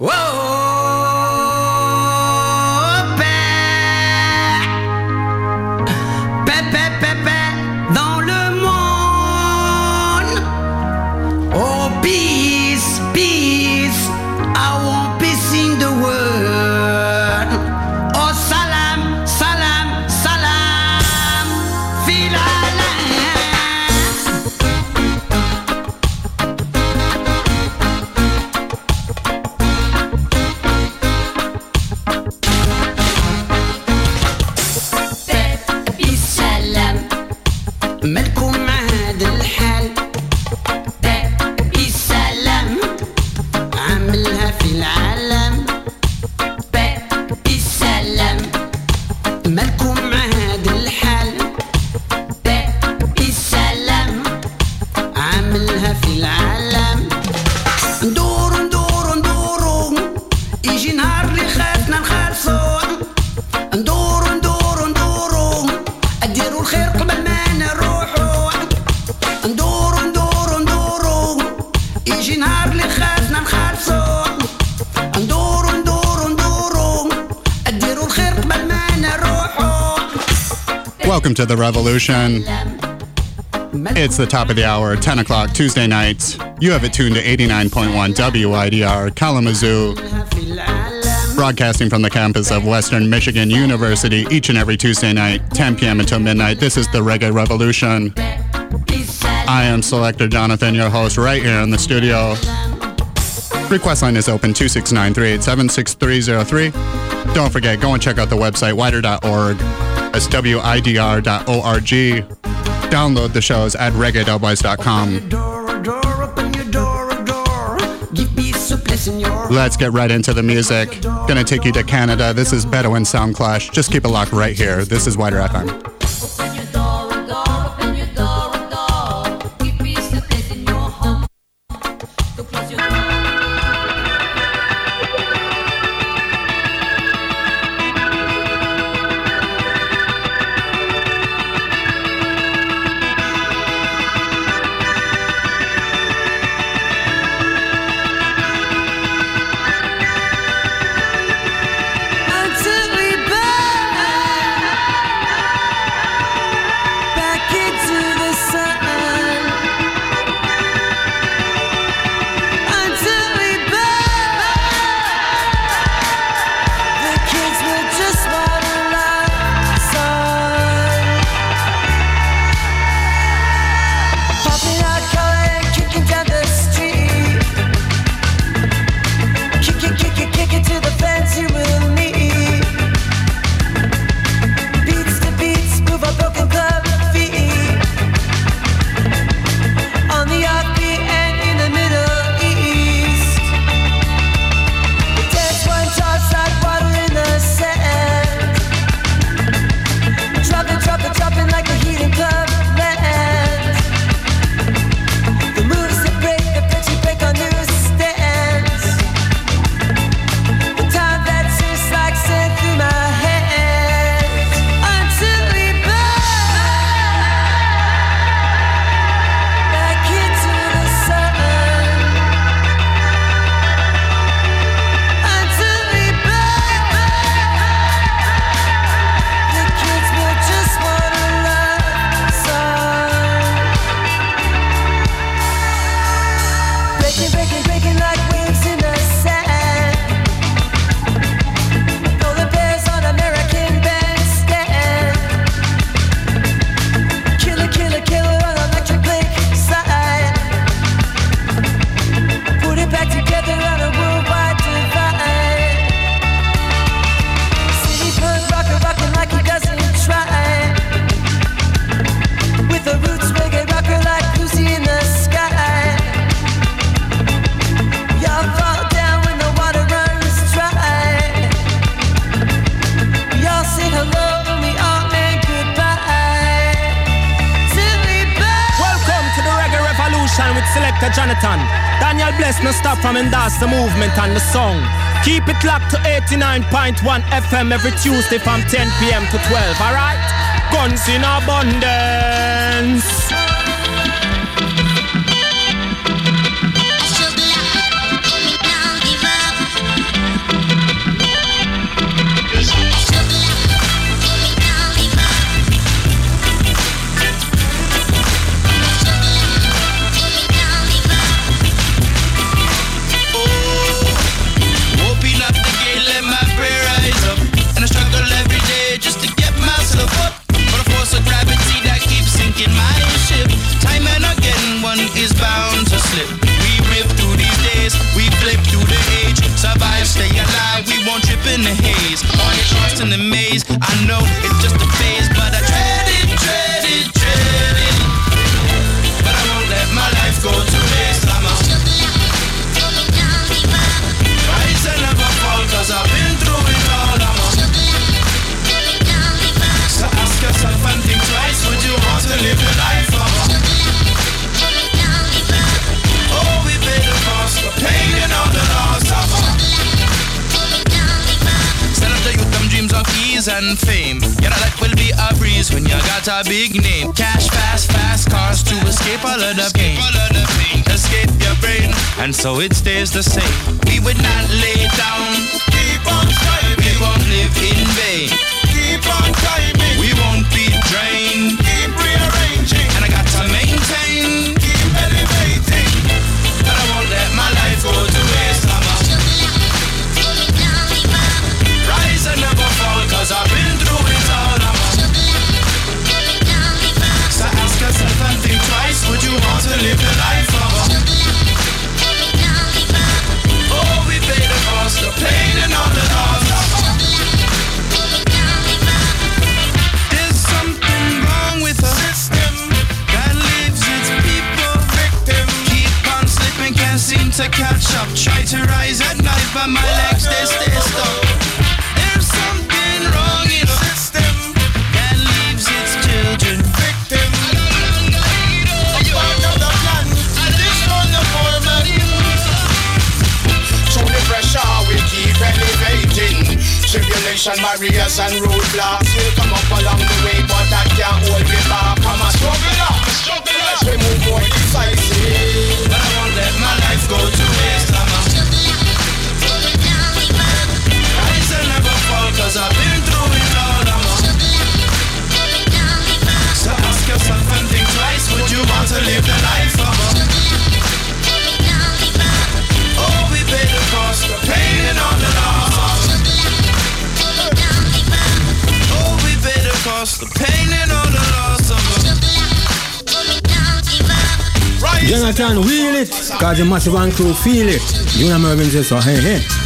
Welcome the revolution. It's the top of the hour, 10 o'clock Tuesday nights. You have it tuned to 89.1 WIDR Kalamazoo, broadcasting from the campus of Western Michigan University each and every Tuesday night, 10 p.m. until midnight. This is the Reggae Revolution. I am Selector Jonathon, your host, right here in the studio. Request line is open 269 387 6303. Don't forget, go and check out the website, wider.org. That's widr.org. Download the shows at reggae.wise.com. Let's get right into the music. Gonna take you to Canada. This is Bedouin Soundclash. Just keep it locked right here. This is WIDR FM. Locked to 89.1 FM every Tuesday from 10 p.m. to 12, alright? Guns in abundance. so it stays the same. Nation, wheel it. Cause you must want to feel it. You know, so hey, hey.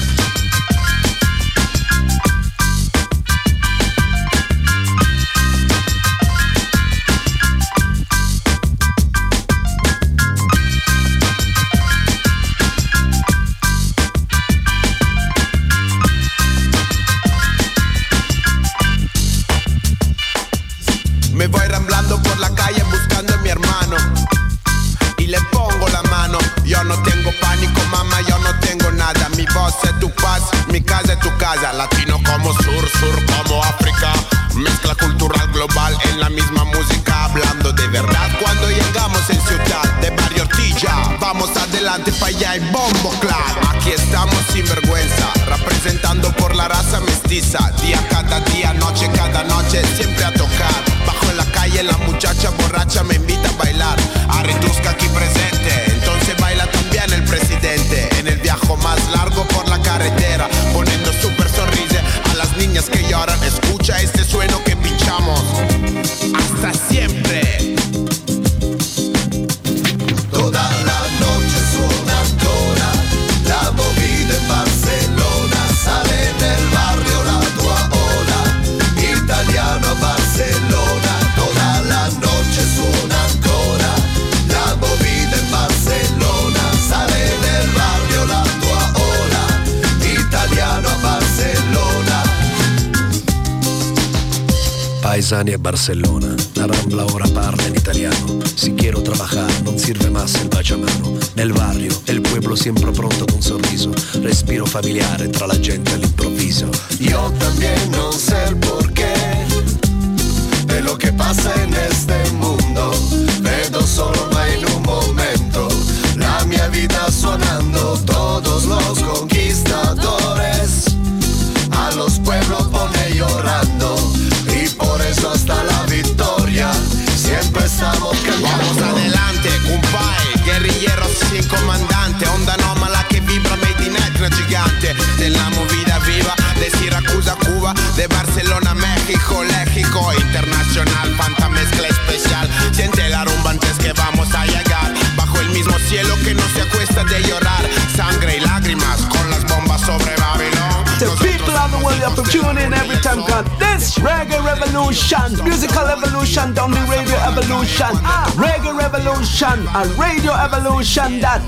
on radioevolution.com.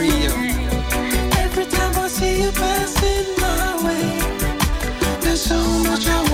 Every time I see you passing my way, there's so much I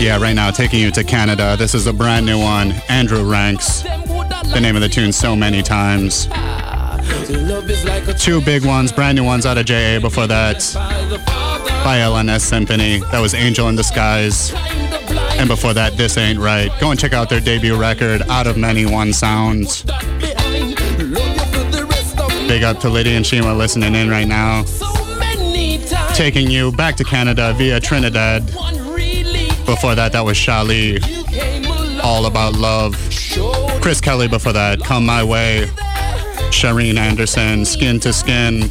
Yeah, right now taking you to Canada. This is a brand new one. Andrew Ranxx. The name of the tune so many times. Two big ones, brand new ones out of JA before that. By L&S Symfhoney. That was Angel in Disguise. And before that, This Ain't Right. Go and check out their debut record, Out of Many One Sounds. Big up to Lydia and Shima listening in right now. Taking you back to Canada via Trinidad. Before that, that was Shalli. All About Love. Kris Kelli before that, Come My Way. Cherine Anderson, Skin to Skin.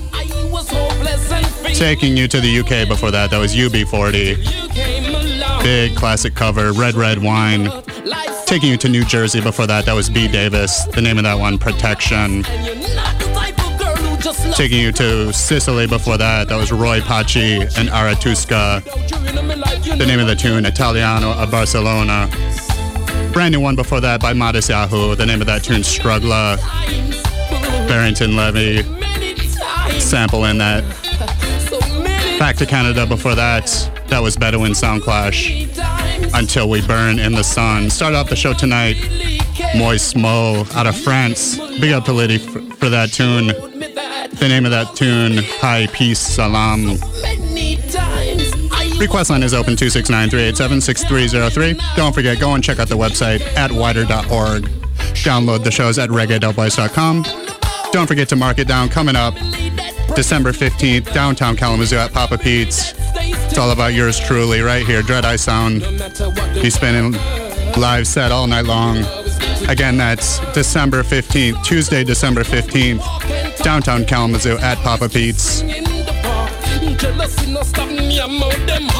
Taking you to the UK before that, that was UB40. Big classic cover, Red Red Wine. Taking you to New Jersey before that, that was B. Davis. The name of that one, Protection. Taking you to Sicily before that, that was Roy Paci and Aretuska. The name of the tune, Italiano a Barcelona. Brand new one before that by Matisyahu. The name of that tune, Struggla. Barrington Levy. Sample in that. Back to Canada before that. That was Bedouin Soundclash. Until We Burn in the Sun. Start off the show tonight. Moicmo out of France. Big up to Liddy for, for that tune. The name of that tune, High Peace Salam. Request line is open 269-387-6303. Don't forget, go and check out the website at wider.org. Download the shows at reggae.com. Don't forget to mark it down coming up December 15th, downtown Kalamazoo at Papa Pete's. It's all about yours truly right here, Dread Eye Sound. He's spinning live set all night long. Again, that's December 15th, Tuesday, December 15th, downtown Kalamazoo at Papa Pete's.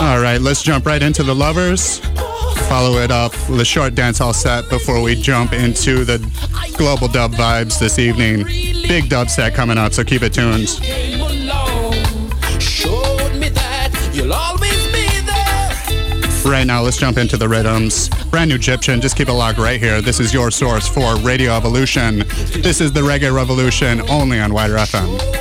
All right, let's jump right into the lovers. Follow it up with a short dance, dancehall set before we jump into the global dub vibes this evening. Big dub set coming up, so keep it tuned. Right now, let's jump into the rhythms. Brand new Gyptian, just keep it locked right here. This is your source for Radio Evolution. This is the Reggae Revolution, only on Wider FM.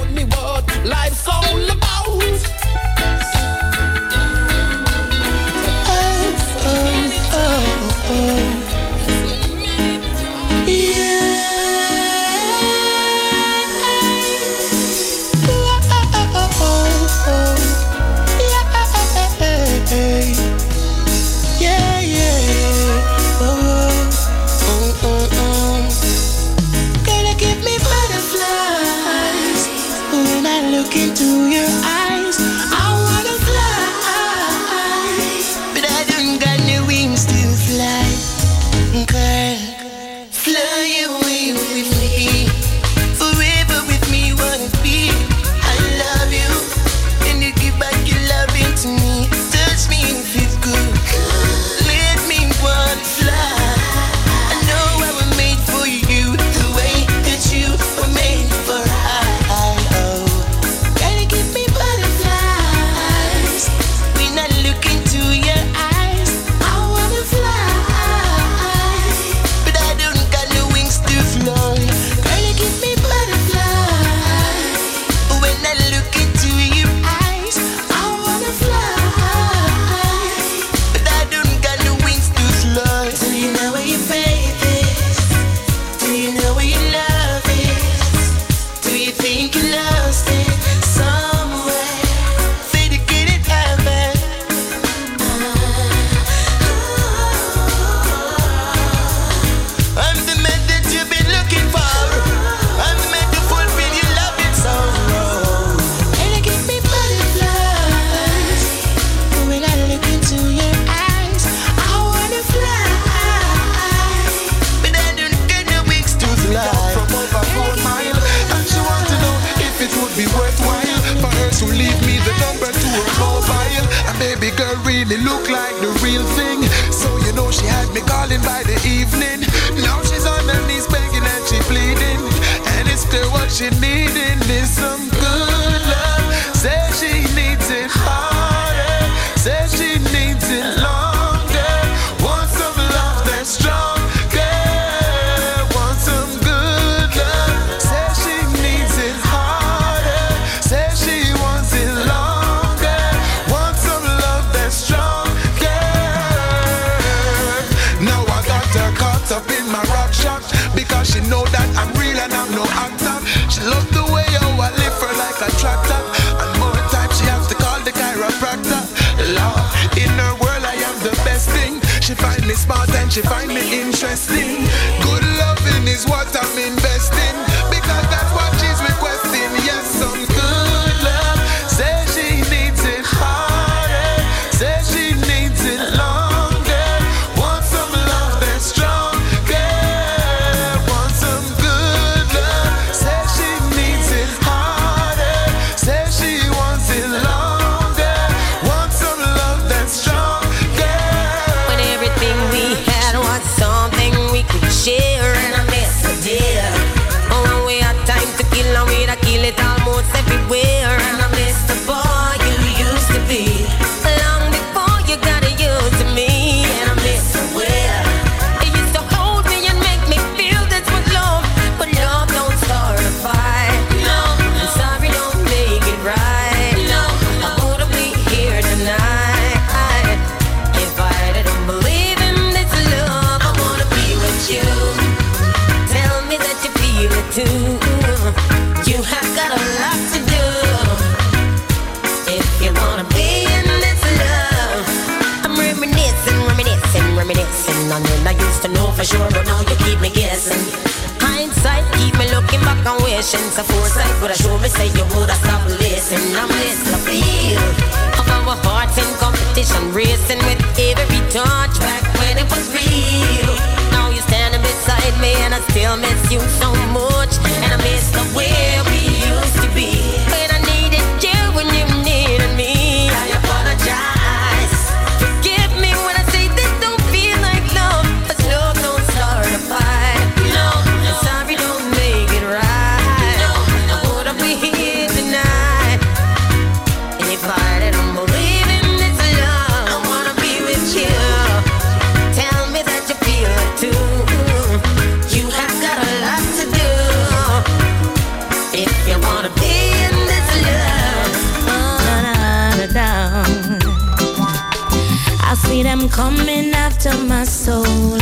my soul,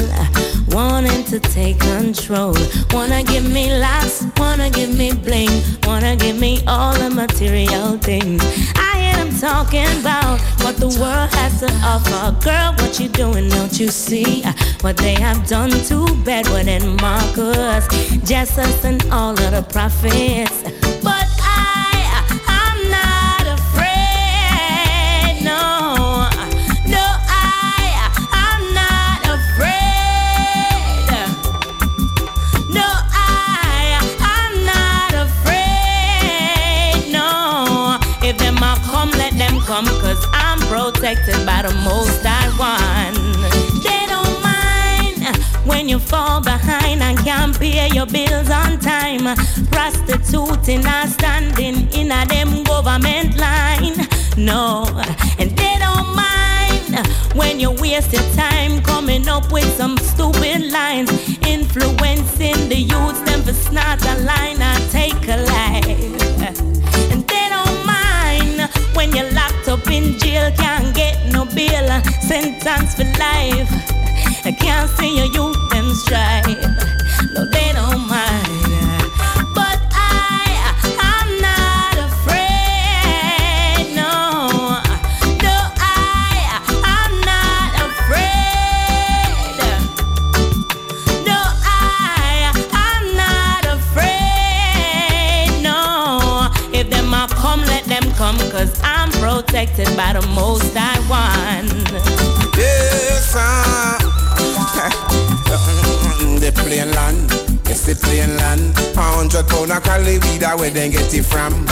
wanting to take control. Wanna give me laughs, wanna give me bling, wanna give me all the material things. I am talking about what the world has to offer. Girl, what you doing? Don't you see what they have done to Bedouin and Marcus, Jesus and all of the prophets? But Protected by the most I want. They don't mind when you fall behind and can't pay your bills on time. Prostituting and standing in a them government line. No, and they don't mind when you waste your time coming up with some stupid lines, influencing the youth. them for snort a line or take a life when you're locked up in jail, can't get no bail, sentence for life. I can't see your youth and strive. No, they don't mind. protected by the most I want. Yes, uh, the plain land, it's the plain land. A hundred pound of Cali weed, where they get it from.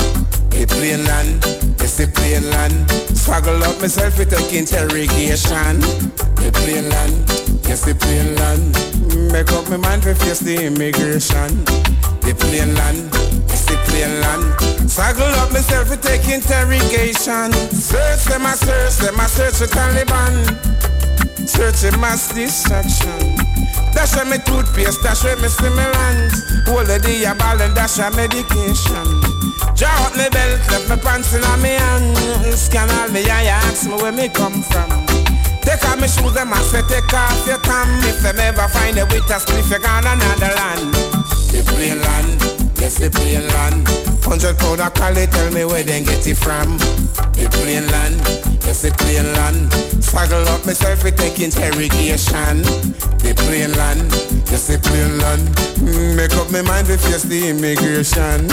The plain land, it's the plain land. Swaggle up myself with a interrogation. The plain land, it's the plain land. Make up my mind to face the immigration. The plain land the plain land. Struggle up myself to take interrogation. Search them, I search them, I search the Taliban. Searching mass distraction. Dash me toothpaste, dash me stimulants. Hold the ball and dash a medication. Draw up me belt, left my pants in me hand. Scan all me eye, ask me where me come from. Take off my shoes, them say take off your tam. If them ever find a with a spliff, you gone another land. The plain land, yes the plain land. Hundred pound of collie, tell me where they get it from. The plain land, yes the plain land. Struggle up myself, we take interrogation. The plain land, yes the plain land. Mm, Make up my mind to face the immigration.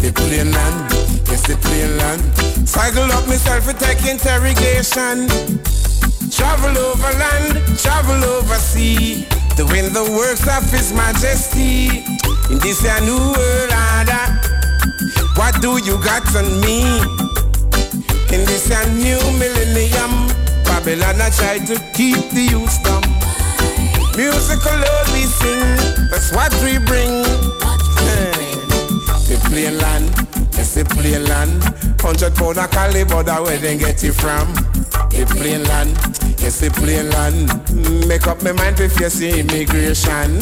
The plain land, yes the plain land. Struggle up myself, we take interrogation. Travel over land, travel over sea. Doing the works of His Majesty. In this a new world order. What do you got on me? In this a new millennium. Babylon I try to keep the youth dumb. Musical only sing, that's what we bring. Eh, the plain land, yes the plain land. Hundred pound of caliber, that where they get it from. The plain land, yes the plain land. Make up my mind to face the immigration.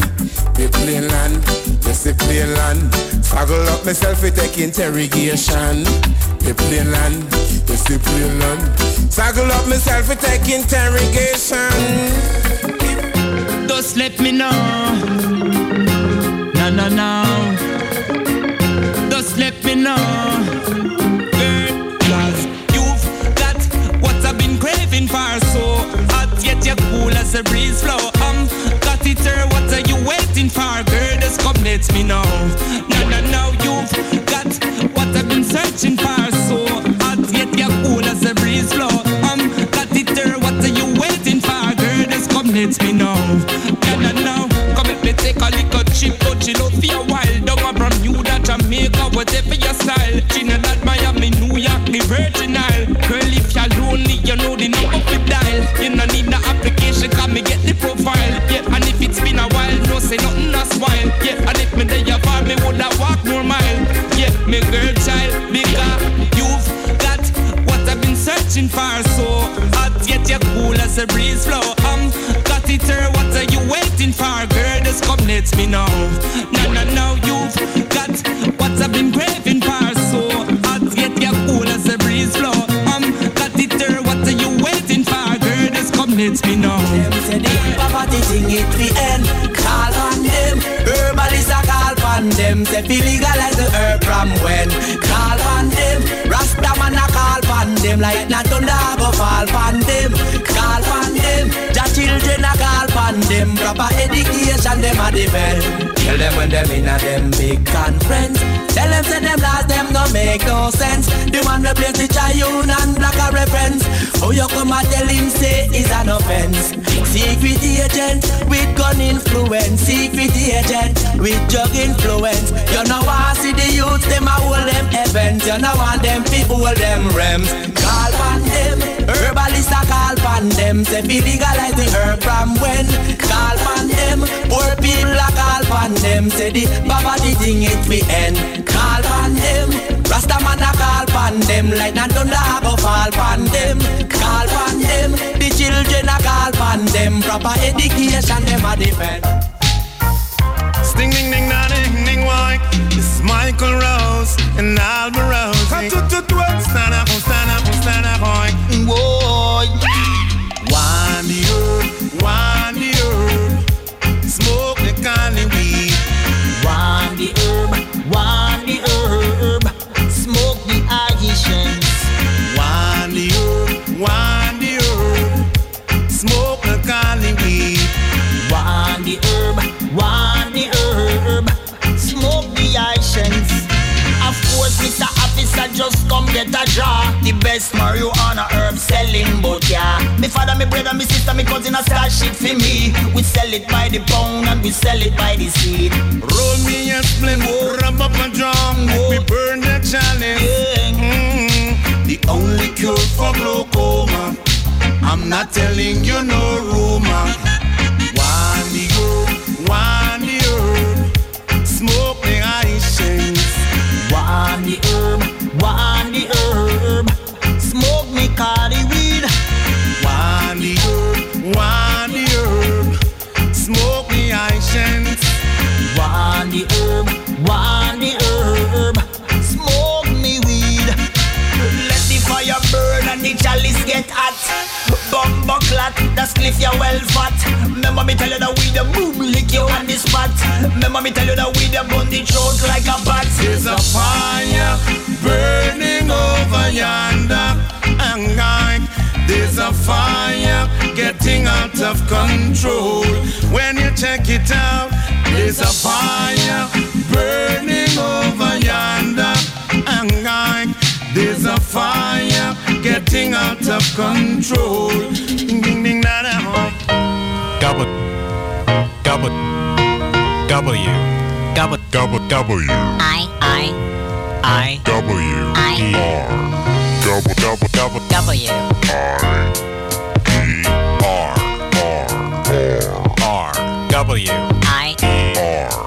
The plain land, yes the plain land. Struggle up myself to take interrogation. The plain land, yes the plain land. Struggle up myself to take interrogation. Just let me know. No, no, no. Let me know. No, no, no. You've got what I've been searching for. So hot, yet you're cool as a breeze flow. Um, got it, sir. What are you waiting for? Girl, just come let me know. No, no, no. Come let me take a little trip, but chill out for a while. From you that Jamaica, whatever your style. Trinidad, Miami, New York, the Virgin Isle. Girl, if you're lonely, you know the number to dial. You no need no application, come me get the profile. Yeah, and if it's been a while, no say nothing that's me girl child, because you've got what I've been searching for. So hot, yet you're cool as a breeze flow. Um, got it, sir. What are you waiting for, girl? Just come let me know. No, no, no, you've got what I've been craving for. So hot, yet you're cool as a breeze flow. Um, got it, sir. What are you waiting for, girl? Just come let me know. Them say the poverty thing it the end. Call on them. Herbalists a call on them. Say legalize the herb when. Call on them. Rasta man a call on them. Like not thunder go fall on them. Call on them. The children a call on them. Proper education them a defend. Tell them when them in a them big conference. Tell them say them laws them no make no sense. The one we place the Chayun and black a reference. Oh you come and tell him say is an offense. Secret agent with gun influence. Secret agent with drug influence. You know want see the youth them a hold them events. You know want them people hold them rems. Call on them. Herbalists a call on them. Say fi legalize the herb from when. Call on them. Poor people a call on them. Say the poverty thing it fi end. Call on them. Rasta man a call on them. Like not thunder a go fall on them. Call on them. The children a call on them. Proper education them a defend. Sting ding ding da ding ding why This is Michael Rose and Alma Rose Stand up, stand up, stand up, boy Boy Wind the Officer just come get a jar The best marijuana herb selling, but yeah Me father, me brother, me sister, me cousin a start shit for me We sell it by the pound and we sell it by the seed Roll me a splint, rub up a drum, make me burn the chalice. Mm-hmm. The only cure for glaucoma. I'm not telling you no rumor. One the herb, one the herb, smoke me Haitians. One the herb, the herb, smoke me cali weed. The herb, the herb, smoke me the herb, the herb, smoke me weed. Let the fire burn and the chalice get hot. You well fat. Remember me tell you that we the boom lick you on the spot. Remember me tell you that we the bun the throat like a bat. There's a fire of control. When you check it out, there's a fire burning over yonder, and I, there's a fire getting out of control. Ding ding ding da da. Gobble. Gobble. W. Gobble. Gobble. W. I, I, I, W. I, E R. Gobble. Gobble. Gobble. W. I. R. W. I, E R.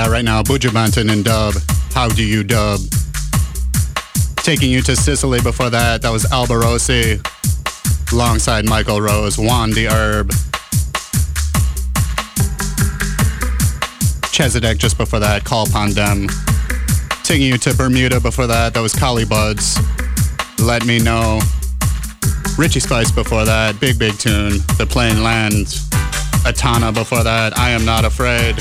Yeah, right now, Buju Banton and Dub. How do you dub? Taking you to Sicily before that, that was Alborosie alongside Michael Rose, Waan the Herb. Chezidek just before that, Call Upon Them. Taking you to Bermuda before that, that was Collie Buddz. Let Me Know. Richie Spice before that, Big Big Tune, The Plain Land. Etana before that, I Am Not Afraid.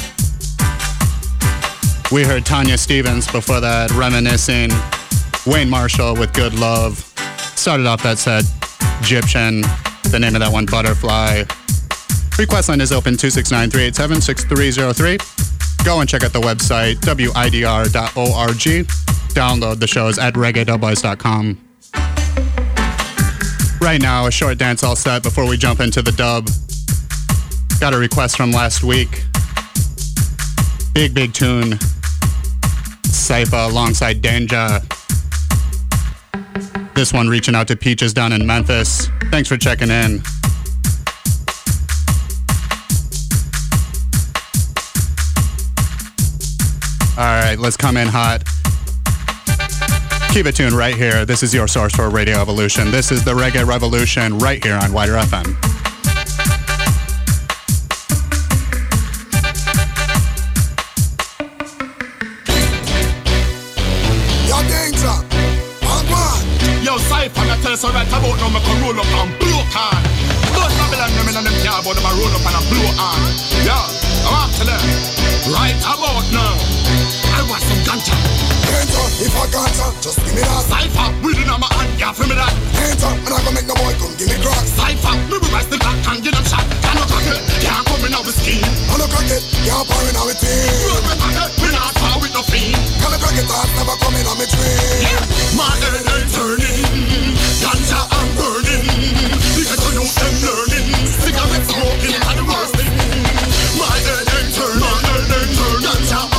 We heard Tanya Stephens before that, reminiscing. Wayne Marshall with Good Love. Started off that set, Gyptian. The name of that one, Butterfly. Request line is open 269 387 6303. Go and check out the website, widr.org. Download the shows at reggae.boys.com. Right now, a short dance all set before we jump into the dub. Got a request from last week. Big, big tune. Sypha uh, alongside Danjah. This one reaching out to Peaches down in Memphis. Thanks for checking in. All right, let's come in hot. Keep it tuned right here. This is your source for Radio Evolution. This is the Reggae Revolution right here on Wider FM. If I just give me that. Sypha, weed in my hand, yeah, feel me that. Danjah. Man, I gonna make no boy come give me crack. Sypha, me be rise the clock and get them shot. Can't no cock it, can't come in out with scheme. I no crack it, can't pour in our team. Roll me back it, we not far with no fiend. Can I crack it, that's never coming on me dream. My head ain't turning, ganja I'm burning. Because I know them learning, cigarette smoking are the worst thing. My head ain't turning, my head ain't turning. Ganja I'm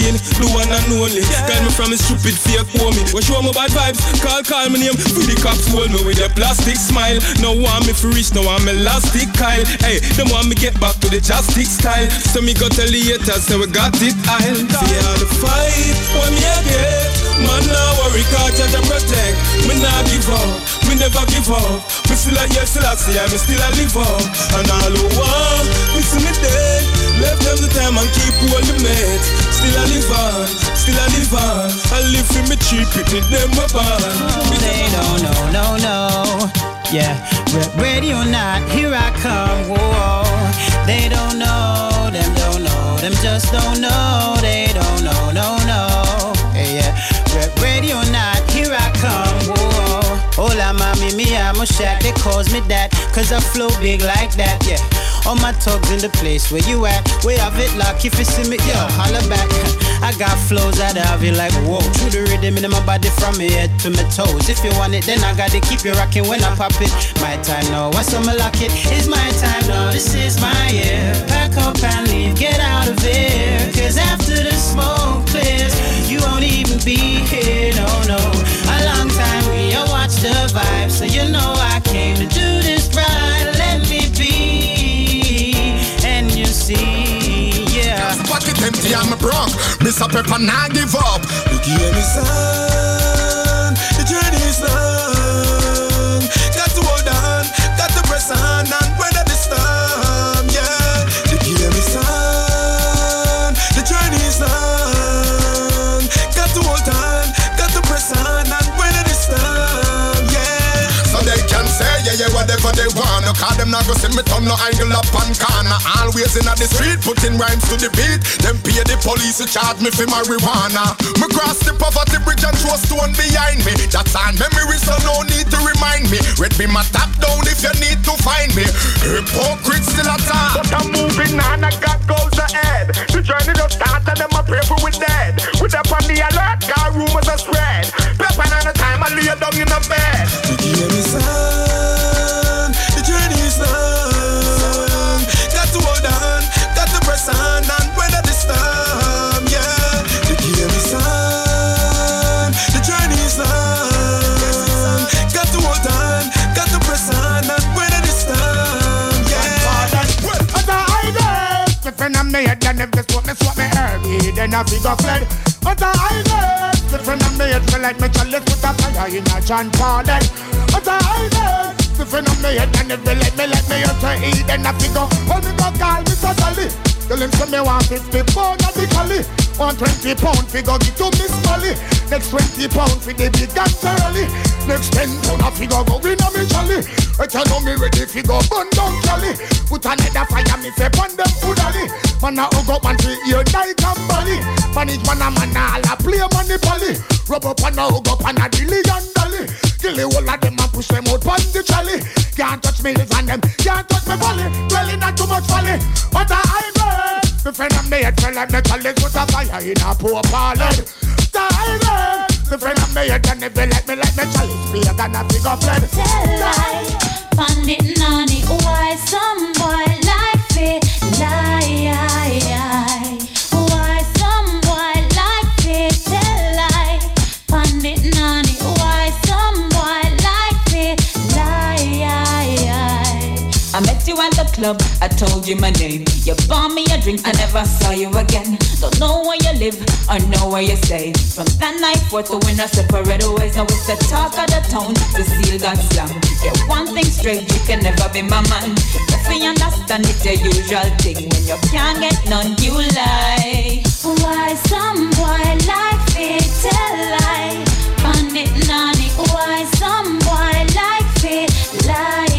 on the one and only. Guide me from his stupid fake me. What show me bad vibes, call, call me name. For the cops hold me with a plastic smile. No want me for reach, no want me elastic Kyle. Hey, them want me get back to the joystick style. So me go tell the haters, say we got it, I'll. See all the fight, what me a get. Man, now worry, cause judge and protect. Me nah give up, me never give up. Me still a yes, still a see, me still a live up. And all who want, me see me dead. Left them the time and keep all the mates. Still a live on, still a live on. I live for me cheap, it need them weapon. They don't know, no, no. Yeah, Rep radio not, here I come. Whoa, they don't know, them don't know, them just don't know. They don't know, no, no. Yeah, yeah. Rep radio not, here I come. Whoa, hola, mommy, me, I'm a Shaq. They calls me that, cause I flow big like that. Yeah. All my tugs in the place where you at. We have it lock if you see me, yo, holla back. I got flows that have you like, whoa. True the rhythm in my body from my head to my toes. If you want it, then I gotta keep you rocking when I pop it. My time now, what's on my lock it? It's my time now, this is my year. Pack up and leave, get out of here. Cause after the smoke clears, you won't even be here, no, no. A long time we all watch the vibe, so you know I came to do this right. See, yeah. Pocket empty, I'm a bronc. Mr. Peppa, nah give up. You give me sun, No call them not go see me thumb no angle up on corner. Always in the street, putting rhymes to the beat. Them pay the police to charge me for marijuana. Me cross the poverty bridge and throw stone behind me. That's on memory, so no need to remind me. Red be my top down if you need to find me. Hypocrite John Pardon. As I it, the friend of me head, and if they let me, let me out to eat, then I figure, well, me go call Mr. Sally. Tell him say me want 50 pound of the collie. Want 20 pound figure give to Miss Molly. Next 20 pound for the big and Charlie. Next 10 pound a figure go in a me jolly. I tell you me ready figure burn down Charlie. Put another fire me say burn them foodally. Man a hug up and see ear night and bally. Man each man a man a all a play money pally. Rub up and a hug up and a dilly and dolly. The whole of them and push them out pon the trolley. Can't touch me and them, can't touch me volley. Dwelling not too much folly. But I hide the friend of me, tell them the college put a fire in a poor parlor. Tiger, the friend of me, if you let me, let me chalice, be a gonna figure fled. lie, find it naughty. Why some boy like it lie? Why club, I told you my name. You bought me a drink, I never saw you again. Don't know where you live or know where you stay. From that night forth, the winner separate ways. Now it's the talk of the town, the seal got slam. Get one thing straight, you can never be my man. If you understand it's your usual thing. When you can't get none, you lie. Why some boy like it tell lie? Bandit nanny. Why some boy like it lie?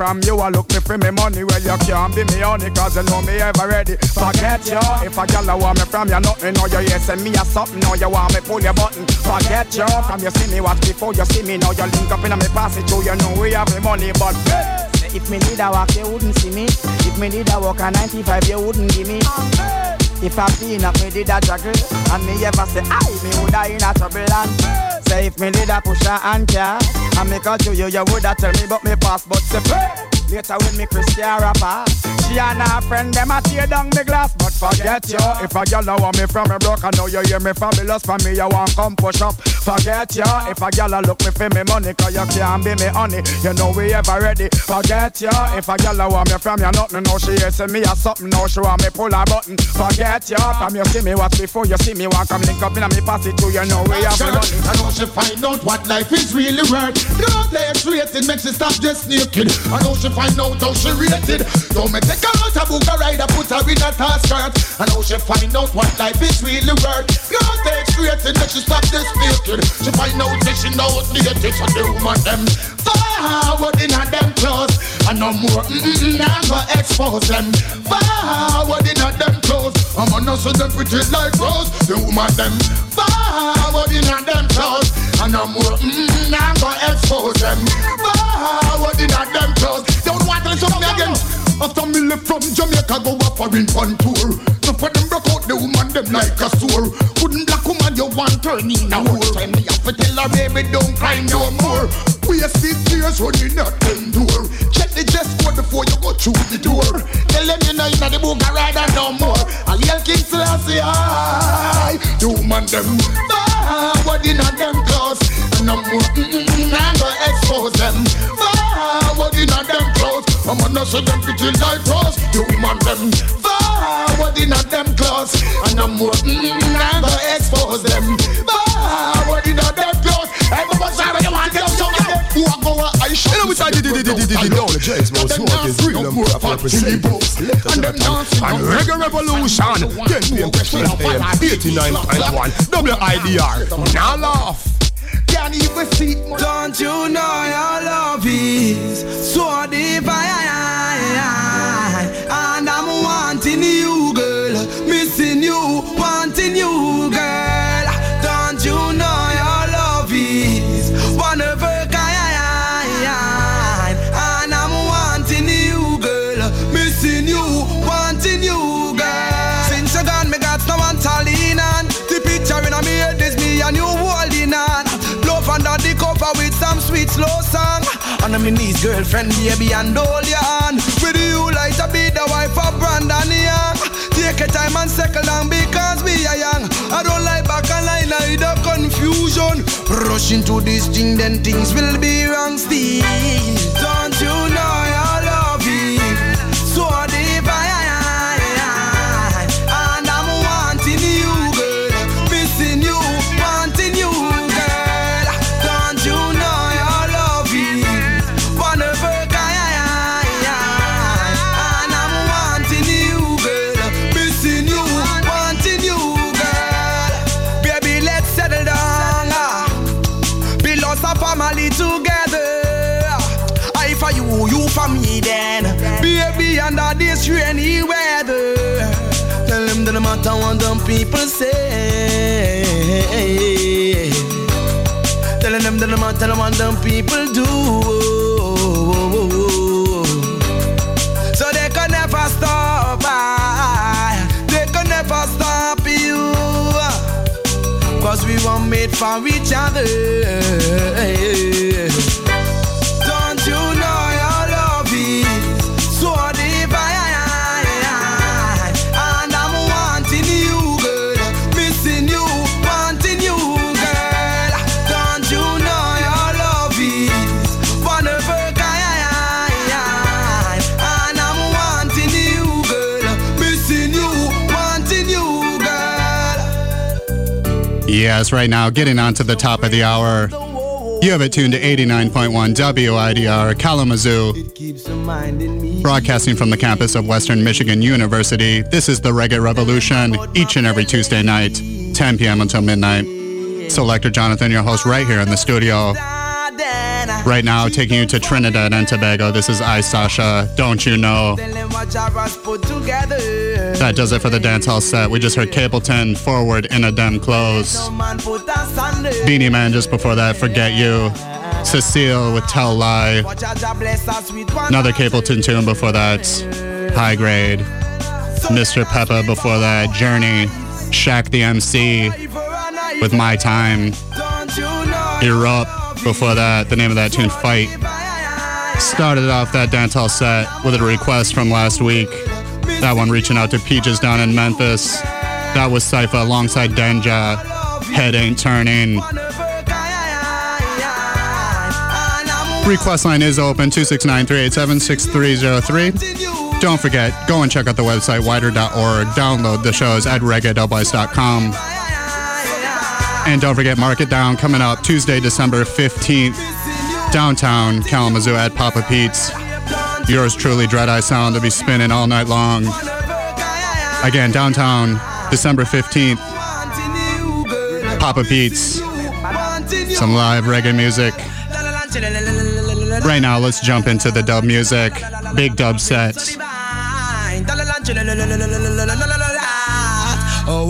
From you. I look me for me money. Well, you can't be me honey, cause you know me ever ready. Forget you. If a gal want me from you, nothing. Know you yes, send me a something. Now you want me pull your button. Forget you from you see me watch before you see me. Now you link up in me pass it through. You know we have the money, but. If me need a walk, you wouldn't see me. If me need a walk a 95, you wouldn't give me. If I been up, me did a juggle And me ever say, I me woulda in a trouble and Say if me did a push a hand car And me call to you, you woulda tell me but me pass But say, pray Later when me Christian rapper She and her friend, them a tear down the glass. But forget you, if a girl want me from me broke I know you hear me fabulous. For me, you want come push up. Forget you, if a girl look me for me money Cause you can't be me honey, you know we ever ready. Forget you, if a girl want me from you nothing. Know she say me a something, now she want me pull a button. Forget you, from you see me watch before you see me want Come link up in a me pass it to you know we have money. I know she find out what life is really worth. Don't play rated, makes she stop just naked. I know she find out how she rated. Don't me her out a book a ride, put her in a task skirt. I know she find out what life is really worth. Don't take rated, make she stop just naked. She find out that she knows the so the woman them forward in a them clothes. And no more, mm-mm, now go expose them. Forward in a them clothes. I'm gonna see them pretty like rose. The woman them forward in a them clothes. And no more, mm-mm, now go expose them. Forward in a them clothes. Don't want to show me again. After me left from Jamaica, go a foreign fun tour. So for them broke out the woman them like a sore. Couldn't black woman you want turn in a whore. Time me have to tell her baby don't cry no more. Waste these tears running at them door. Check the dress code before you go through the door. Tell them you know you know the book rider no more. I'll yell King Selassie I. The woman them ah, forward in a them clothes. And no more, mm-mm, I go expose them. Forward in a them clothes. I'm gonna see them pretty like rose. The woman them forward in a them clothes. And no more, mm-mm, I go expose them. Forward in a them clothes. Everybody say you want to get who are I You know which I did, did, did, did, did, down the James Mouse Smoke is real and proper represent. And Reggae Revolution, 10 p.m. to 12 a.m. 89.1 WIDR. Now laugh. Can't even see Don't you know your love is so deep And I'm in knees girlfriend baby and hold your hand With you like to be the wife of Brandon Young Take your time and settle down because we are young. I don't like back and line the confusion. Rush into this thing then things will be wrong still. Don't say Telling them that no matter what them people do. So they can never stop They can never stop you. Cause we were made for each other Yes, right now, getting on to the top of the hour. You have it tuned to 89.1 WIDR Kalamazoo, broadcasting from the campus of Western Michigan University. This is the Reggae Revolution, each and every Tuesday night, 10 p.m. until midnight. Selector Jonathon, your host, right here in the studio. Right now, taking you to Trinidad and Tobago. This is I, Sasha. Don't you know? That does it for the dance hall set. We just heard Capleton, Forward in a Dem Clothes. Beenie Man just before that, Forget You. Cecile with Tell Lie. Another Capleton tune before that, High Grade. Mr. Peppa before that, Journey. Shaq the MC with My Time. Erup before that, the name of that tune, Fight. Started off that dancehall set with a request from last week. That one reaching out to Peaches down in Memphis. That was Sypha alongside Danjah. Head ain't turning. Request line is open 269-387-6303. Don't forget, go and check out the website wider.org. Download the shows at reggae.com. And don't forget, Mark It Down coming up Tuesday, December 15th, downtown Kalamazoo at Papa Pete's. Yours truly, Dread Eye Sound, will be spinning all night long. Again, downtown, December 15th, Papa Pete's. Some live reggae music. Right now, let's jump into the dub music. Big dub sets.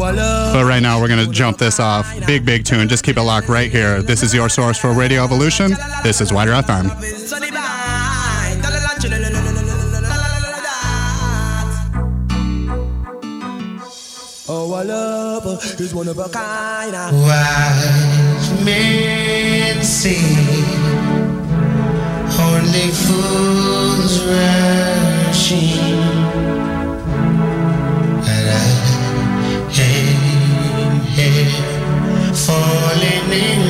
But right now, we're going to jump this off. Big, big tune. Just keep it locked right here. This is your source for Radio Evolution. This is Wider FM. Oh, our love is one of a kind. Wise men say only fools rushing, here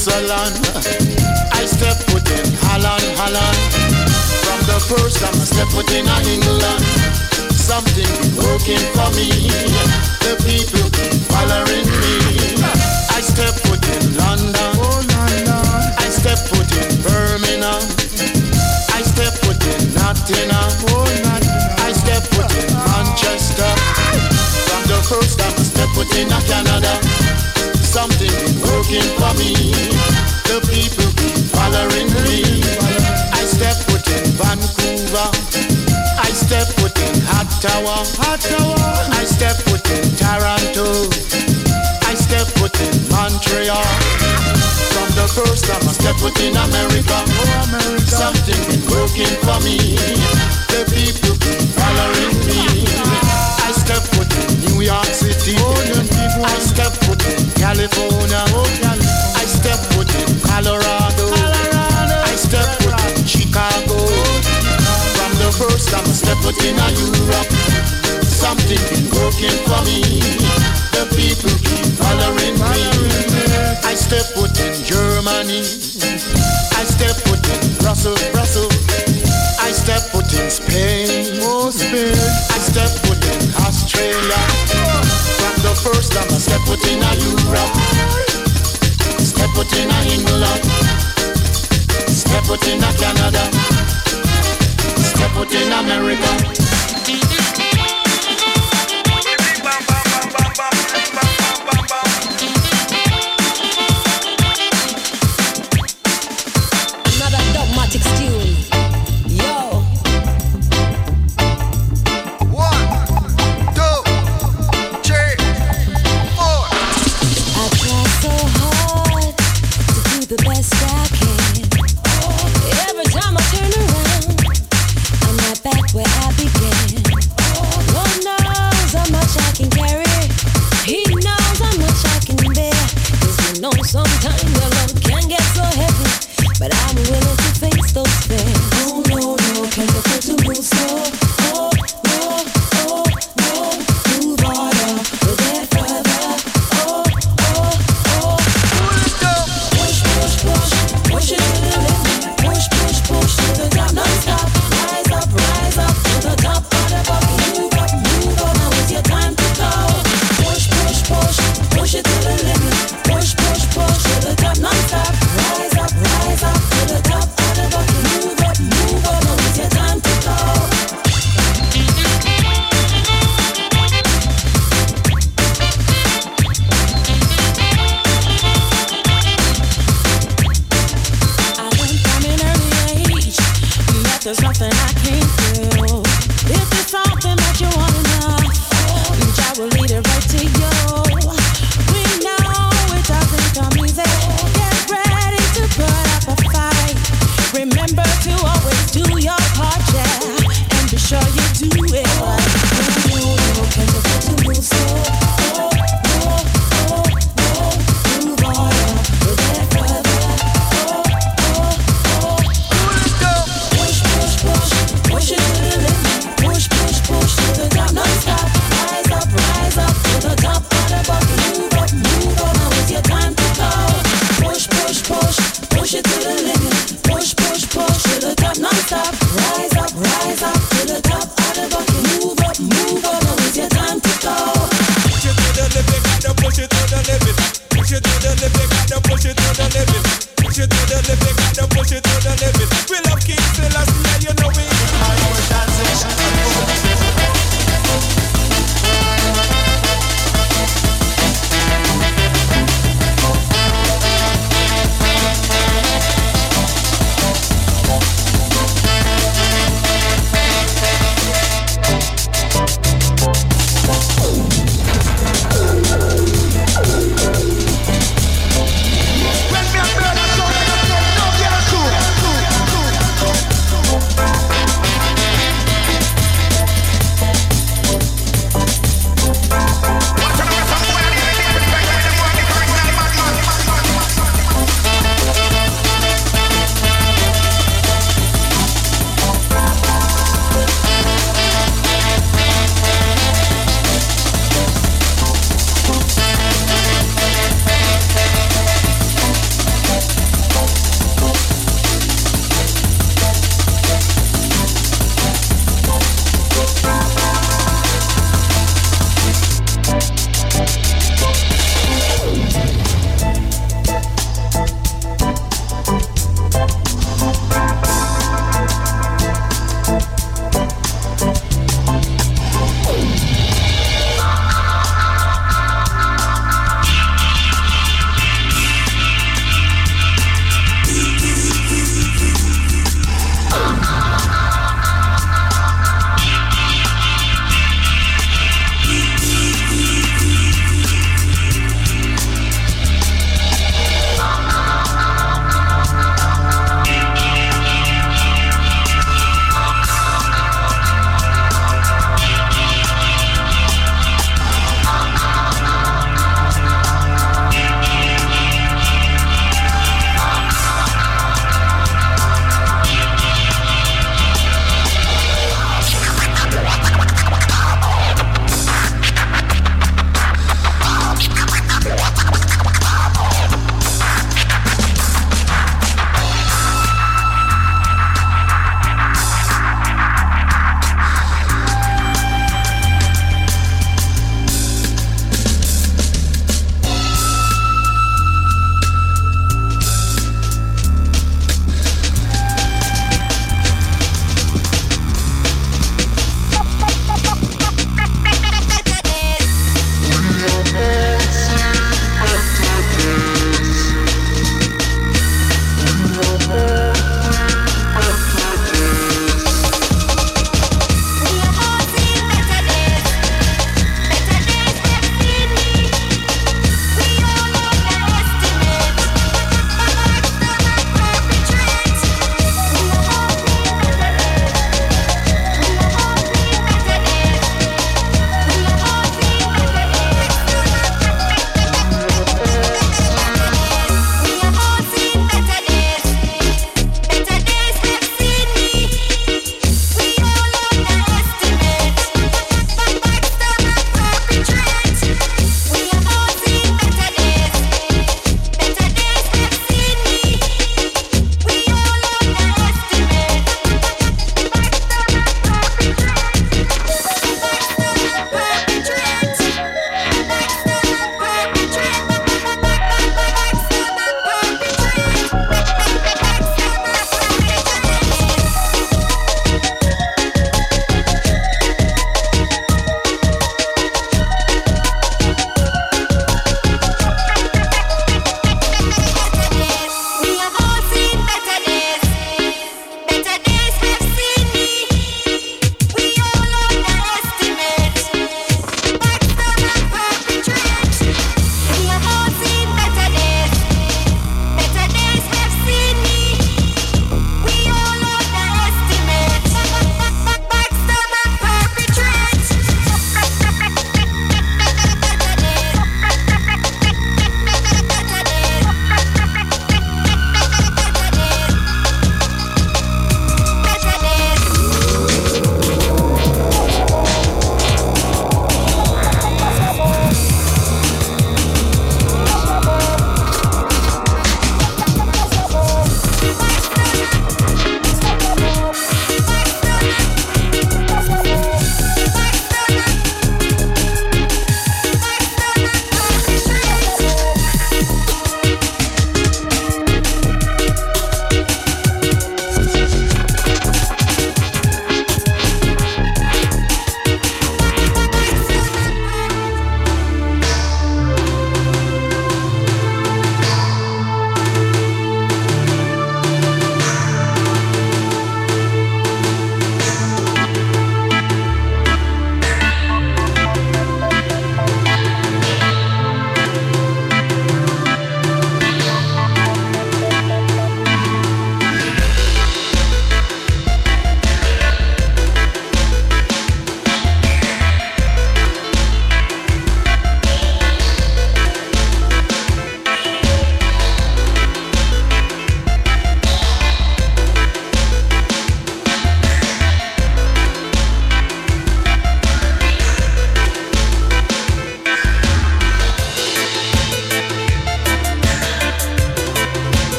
Switzerland. I step foot in Holland, Holland. From the first time I step foot in England. Something working for me. The people following me. I step foot in London. London. I step foot in Birmingham. I step foot in Nottingham. I step foot in Manchester. From the first time I step foot in Canada. Something working for me. The people following me. I step foot in Vancouver. I step foot in Ottawa. I step foot in Toronto. I step foot in Montreal. From the first time I step foot in America, oh, something been working for me. The people following me. I step foot in New York City. I step foot in California. I step foot in Colorado. I step foot in Chicago. From the first time I step foot in Europe, something been working for me. The people keep following me. I step foot in Germany. I step foot in Brussels, Brussels. I step foot in Spain. Oh, Spain. I step foot in Australia. From the first time I step foot in a Europe. Step foot in a England. Step foot in a Canada. Step foot in America. Those it to the limit. Push it to the limit, gotta push it to the limit.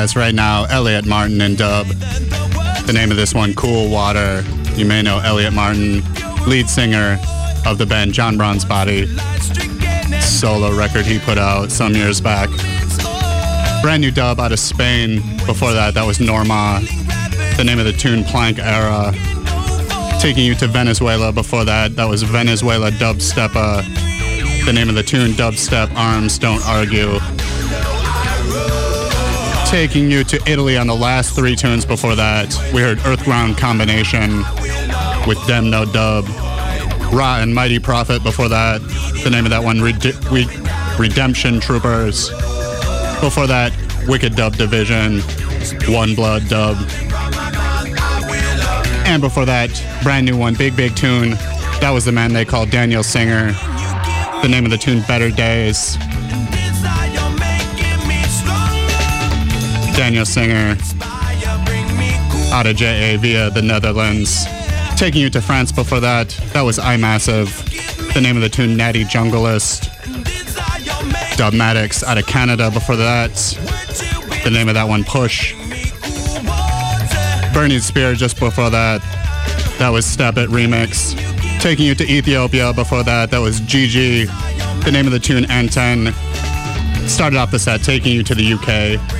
Yes, right now, Elliot Martin and Dub. The name of this one, Cool Water. You may know Elliot Martin, lead singer of the band John Brown's Body. Solo record he put out some years back. Brand new dub out of Spain. Before that, that was Norma. The name of the tune, Plank Era. Taking you to Venezuela. Before that, that was Venezuela Dubstepa. The name of the tune, Dubstep Arms Don't Argue taking you to Italy on the last three tunes before that. We heard Earthground Combination with Dem No Dub. Ra and Mighty Prophet before that. The name of that one, Re- Redemption Troopers. Before that, Wicked Dub Division, One Blood Dub. And before that, brand new one, Big Big Tune. That was the man they called Daniel Singer. The name of the tune, Better Days. Daniel Singer out of JA via the Netherlands. Taking you to France before that, that was I Massive. The name of the tune, Natty Junglist. Dubmatix out of Canada before that. The name of that one, Push. Burning Spear just before that. That was Step It Remix. Taking you to Ethiopia before that, that was Gigi. The name of the tune, Anten. Started off the set, taking you to the UK.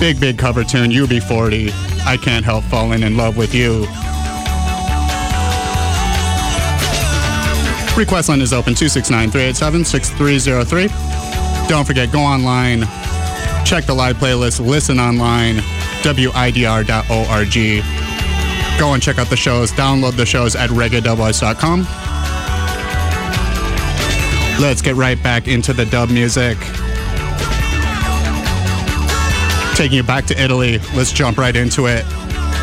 Big, big cover tune, UB40. I can't help falling in love with you. Request line is open 269 387 6303. Don't forget, go online, check the live playlist, listen online, widr.org. Go and check out the shows, download the shows at reggae.com. Let's get right back into the dub music. Taking you back to Italy, let's jump right into it.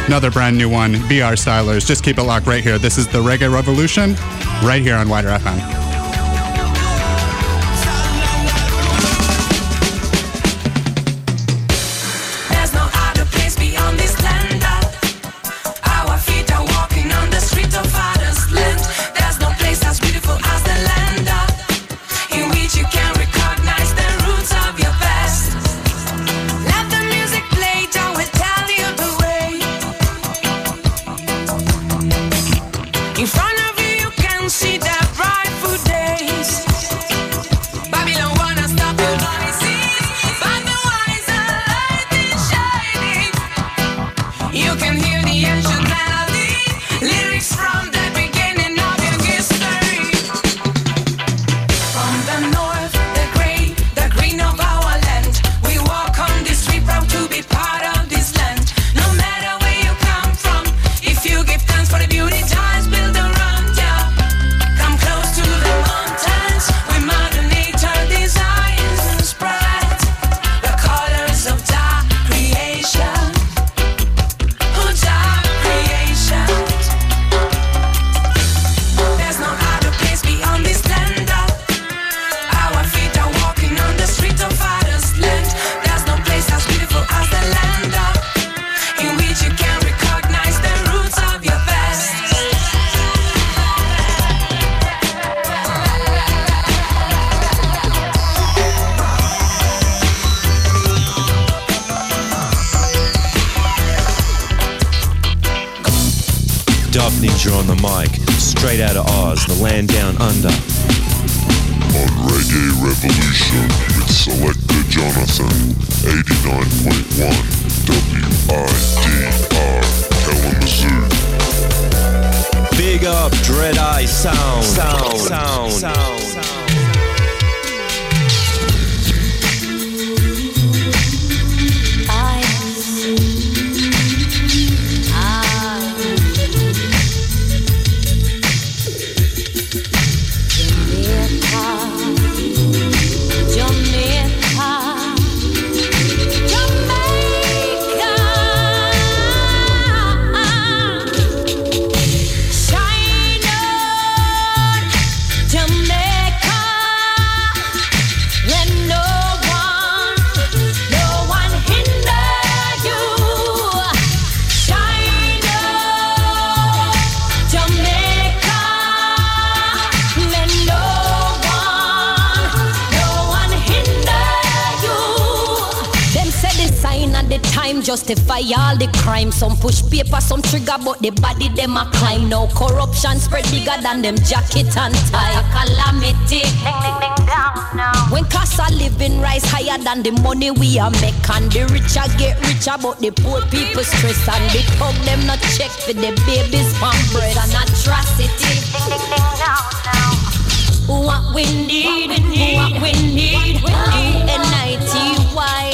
Another brand new one, BR Stylers. Just keep it locked right here. This is the Reggae Revolution, right here on WIDR FM. In front of but the body them a climb. No corruption spread bigger than them jacket and tie. A calamity. Ding, ding, ding, down now. When cost of living rise higher than the money we are make, and the richer get richer, but the poor people stress and the thug them not check for the babies from breast. An atrocity. What we need, what we need, E-N-I-T-Y. China,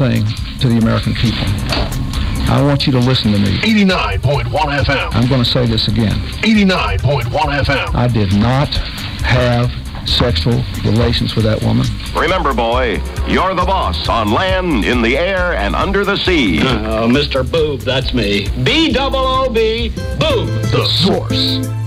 say thing to the American people. I want you to listen to me. 89.1 FM. I'm going to say this again. 89.1 FM. I did not have sexual relations with that woman. Remember, boy, you're the boss on land, in the air, and under the sea. Uh, oh, Mr. Boob, that's me. B double O B, Boob. The source.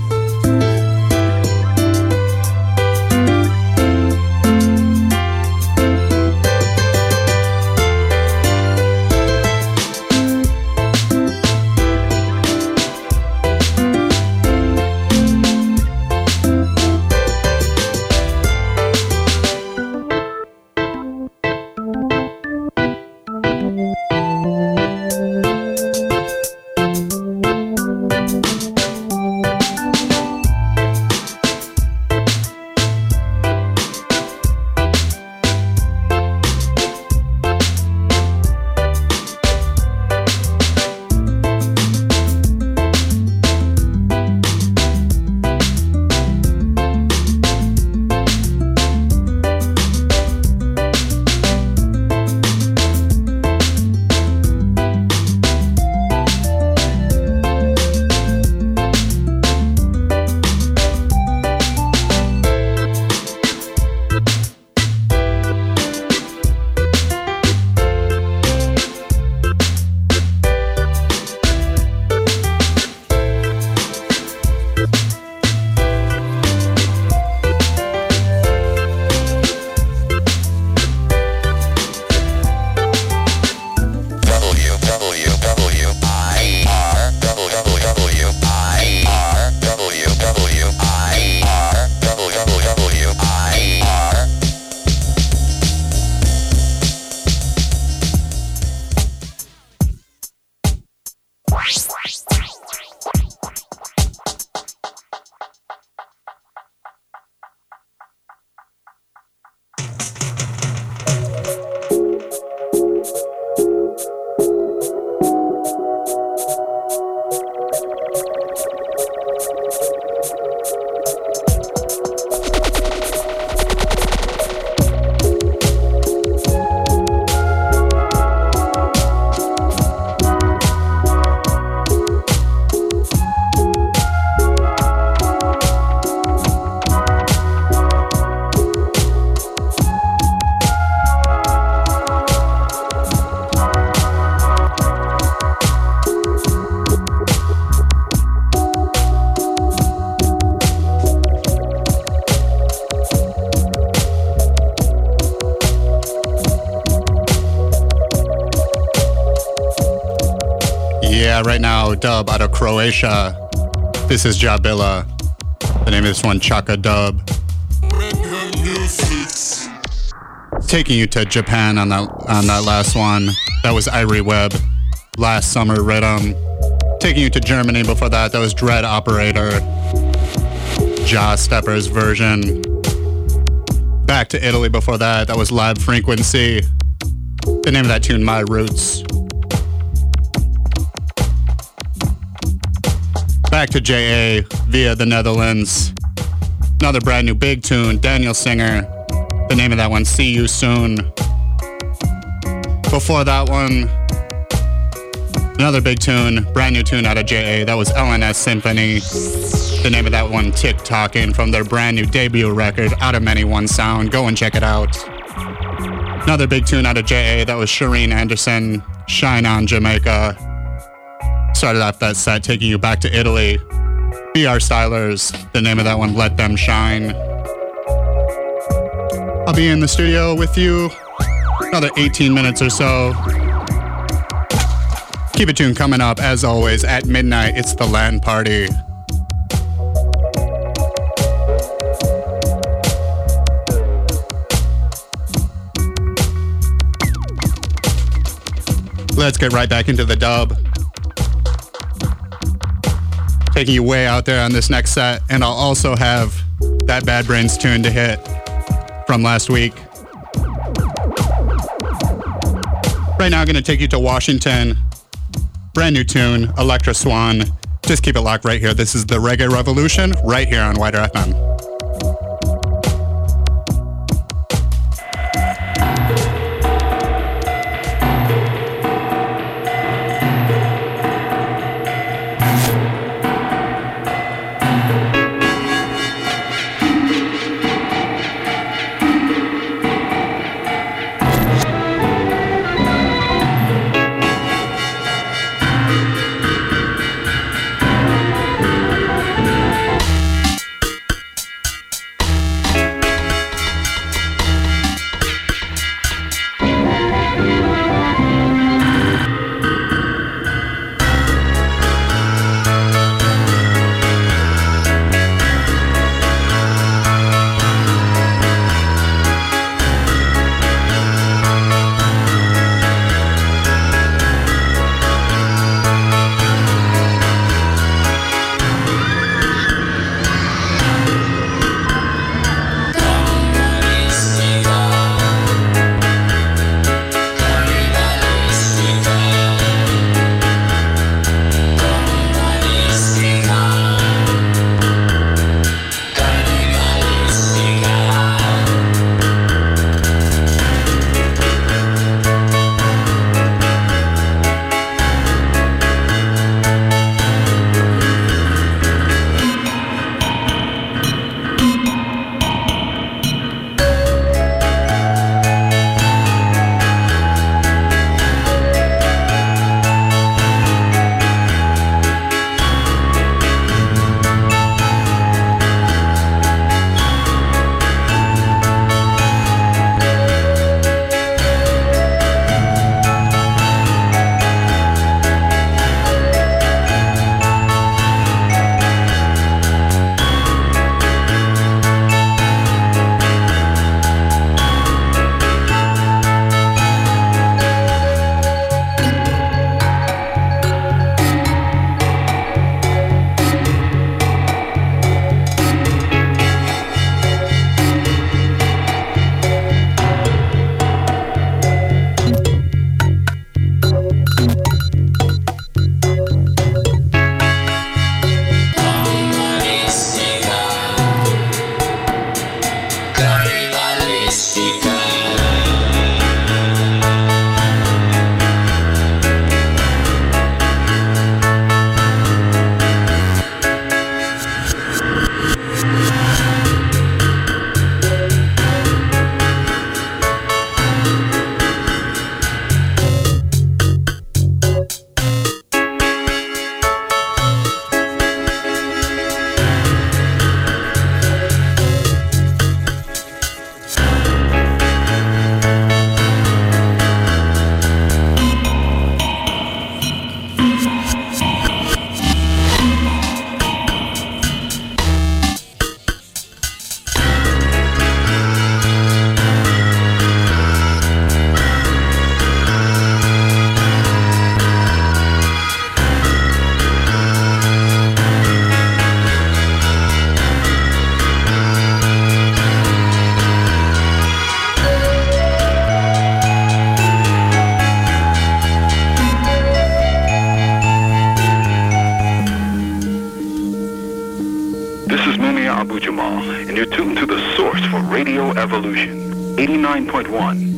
Yeah, right now, dub out of Croatia. This is Jabila. The name of this one, Chaka Dub. Taking you to Japan on that on that last one. That was Irie Webb. Last summer rhythm. Taking you to Germany before that. That was Dread Operator. Jah Steppers version. Back to Italy before that. That was Live Frequency. The name of that tune, My Roots. Back to JA via the Netherlands. Another brand new big tune, Daniel Singer. The name of that one, See You Soon. Before that one, another big tune, brand new tune out of JA. That was L&S Symfhoney. The name of that one, Tick Talking, from their brand new debut record, Out of Many One Sound. Go and check it out. Another big tune out of JA. That was Cherine Anderson, Shine On Jamaica. Started off that set, taking you back to Italy. BR Stylers, the name of that one, Let Them Shine. I'll be in the studio with you another 18 minutes or so. Keep it tuned coming up, as always, at midnight. It's the LAN party. Let's get right back into the dub. Taking you way out there on this next set, and I'll also have that Bad Brains tune to hit from last week. Right now, I'm going to take you to Washington. Brand new tune, Electra Swan. Just keep it locked right here. This is the Reggae Revolution right here on WIDR FM.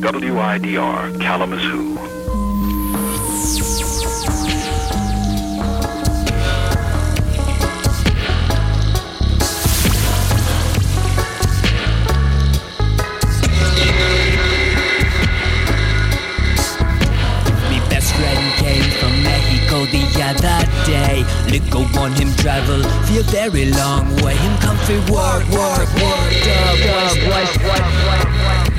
WIDR Kalamazoo. Go on him travel for very long way. Him comfy work, work, work, work, work, work, work.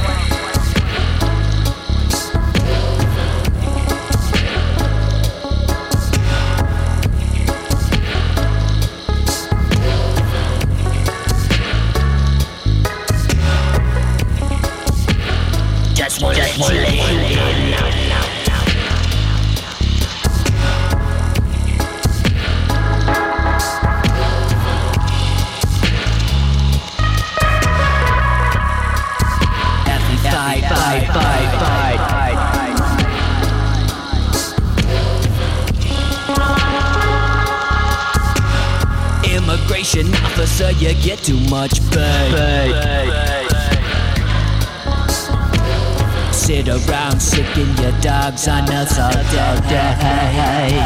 taking your dogs on us all day.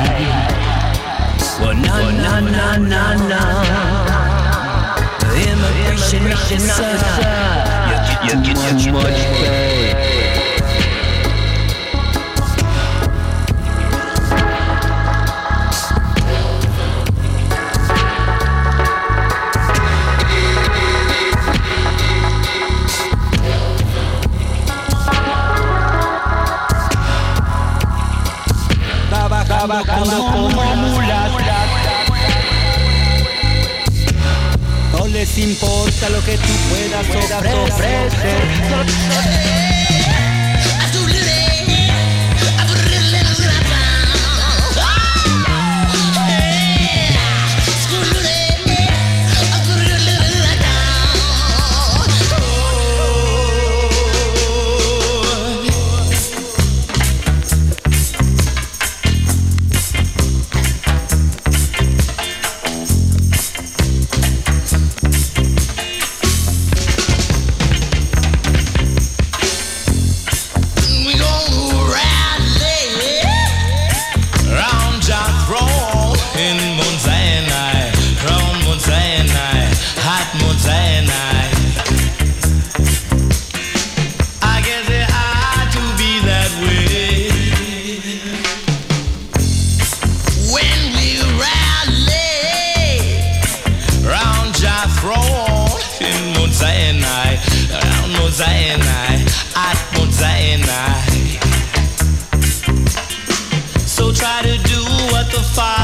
Well, no, no, no, no. Immigration officer, uh, you get too much pay. como, como, como mulas. No les importa lo que tú puedas ofrecer. fire.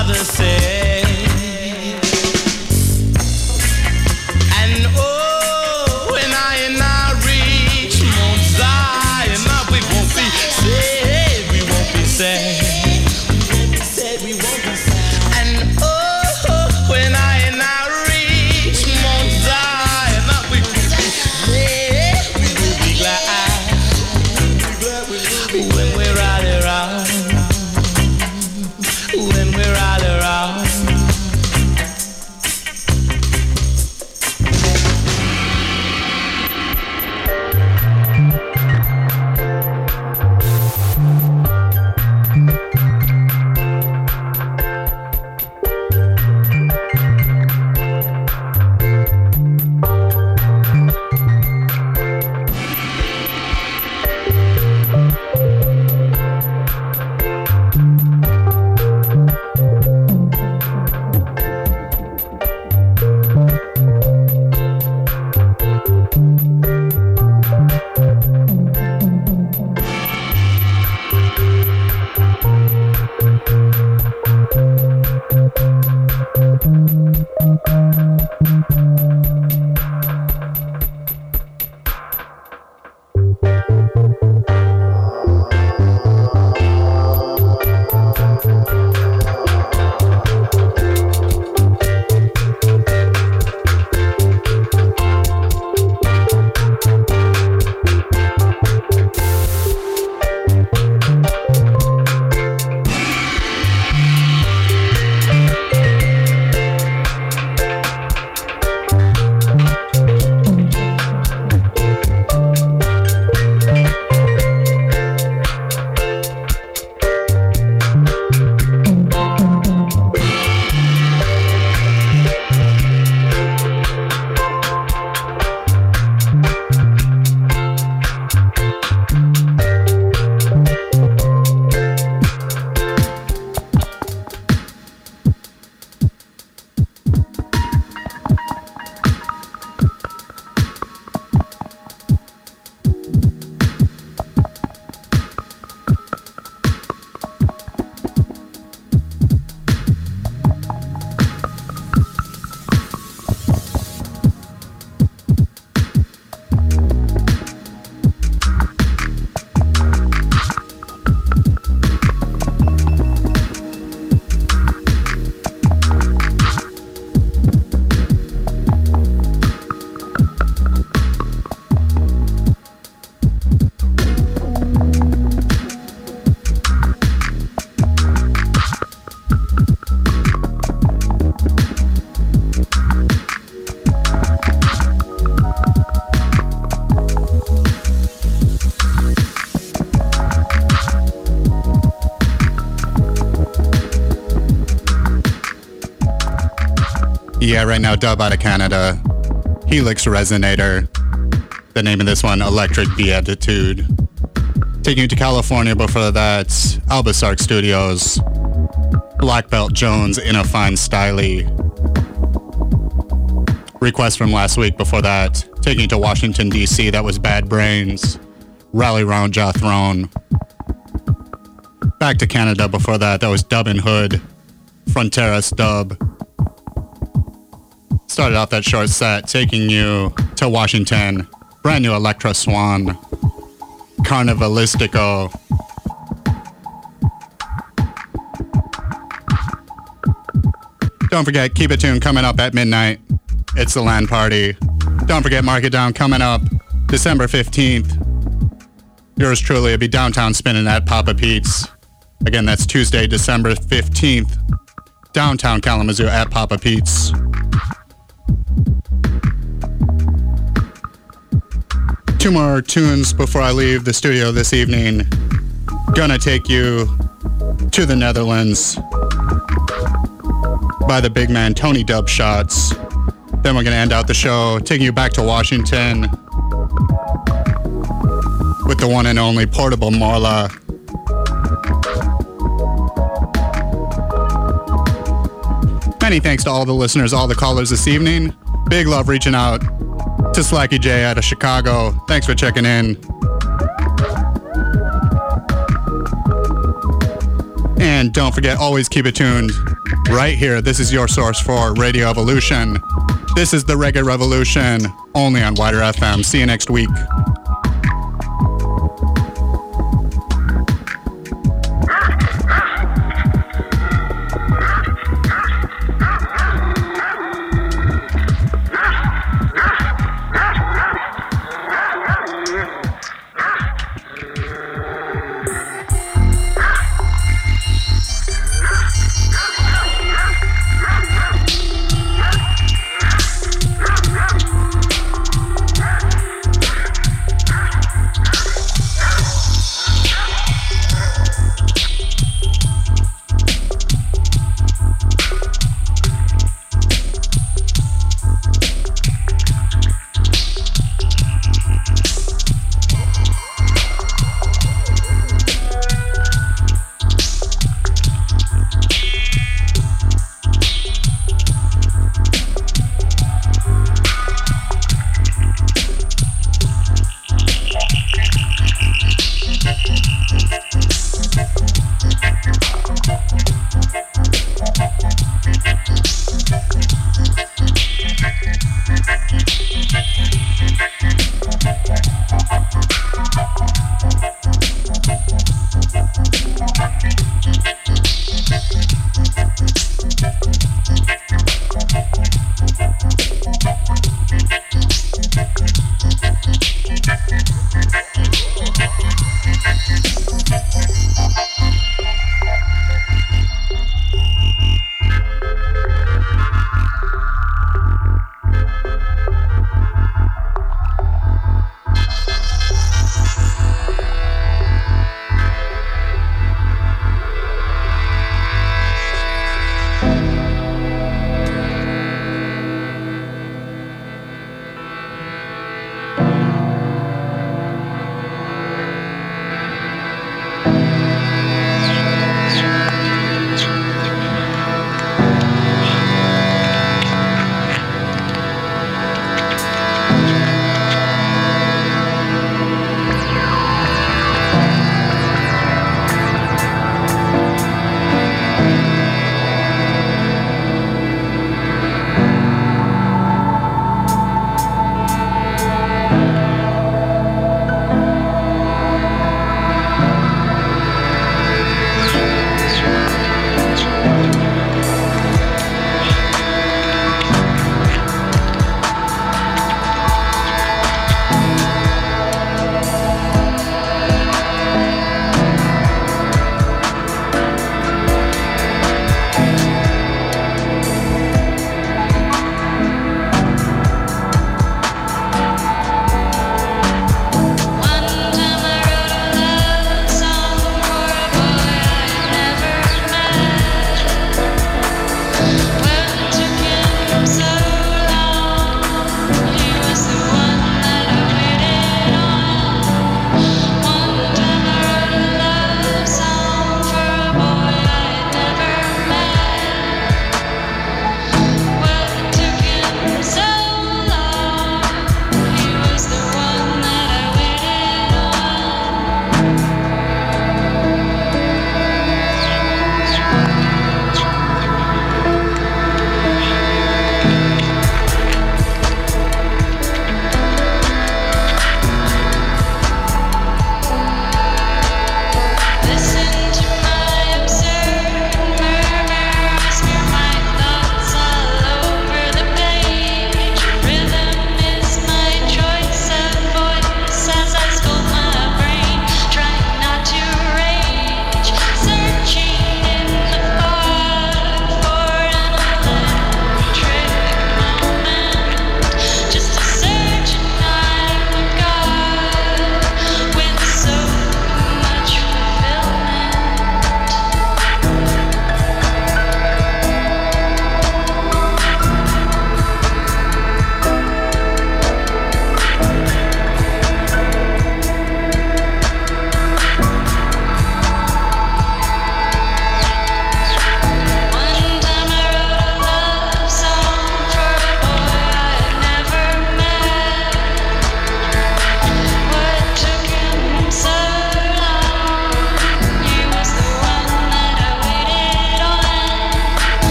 Yeah, right now, dub out of Canada. Helix Resonator. The name of this one, Electric Beatitude. Taking you to California before that, Albasark Studios. Black Belt Jones in a fine styly. Request from last week before that, taking you to Washington, D.C., that was Bad Brains. Rally Round Jah Throne. Back to Canada before that, that was Dub Hood. Fronteras Dub started off that short set taking you to Washington. Brand new Electra Swan. Carnivalistico. Don't forget, keep it tuned coming up at midnight. It's the land party. Don't forget, mark it down coming up December 15th. Yours truly will be downtown spinning at Papa Pete's. Again, that's Tuesday, December 15th, downtown Kalamazoo at Papa Pete's. Two more tunes before I leave the studio this evening. Gonna take you to the Netherlands by the big man Tony Dub Shots. Then we're gonna end out the show taking you back to Washington with the one and only Portable Marla. Many thanks to all the listeners, all the callers this evening. Big love reaching out to Slacky J out of Chicago. Thanks for checking in. And don't forget, always keep it tuned right here. This is your source for Radio Evolution. This is the Reggae Revolution, only on WIDR FM. See you next week.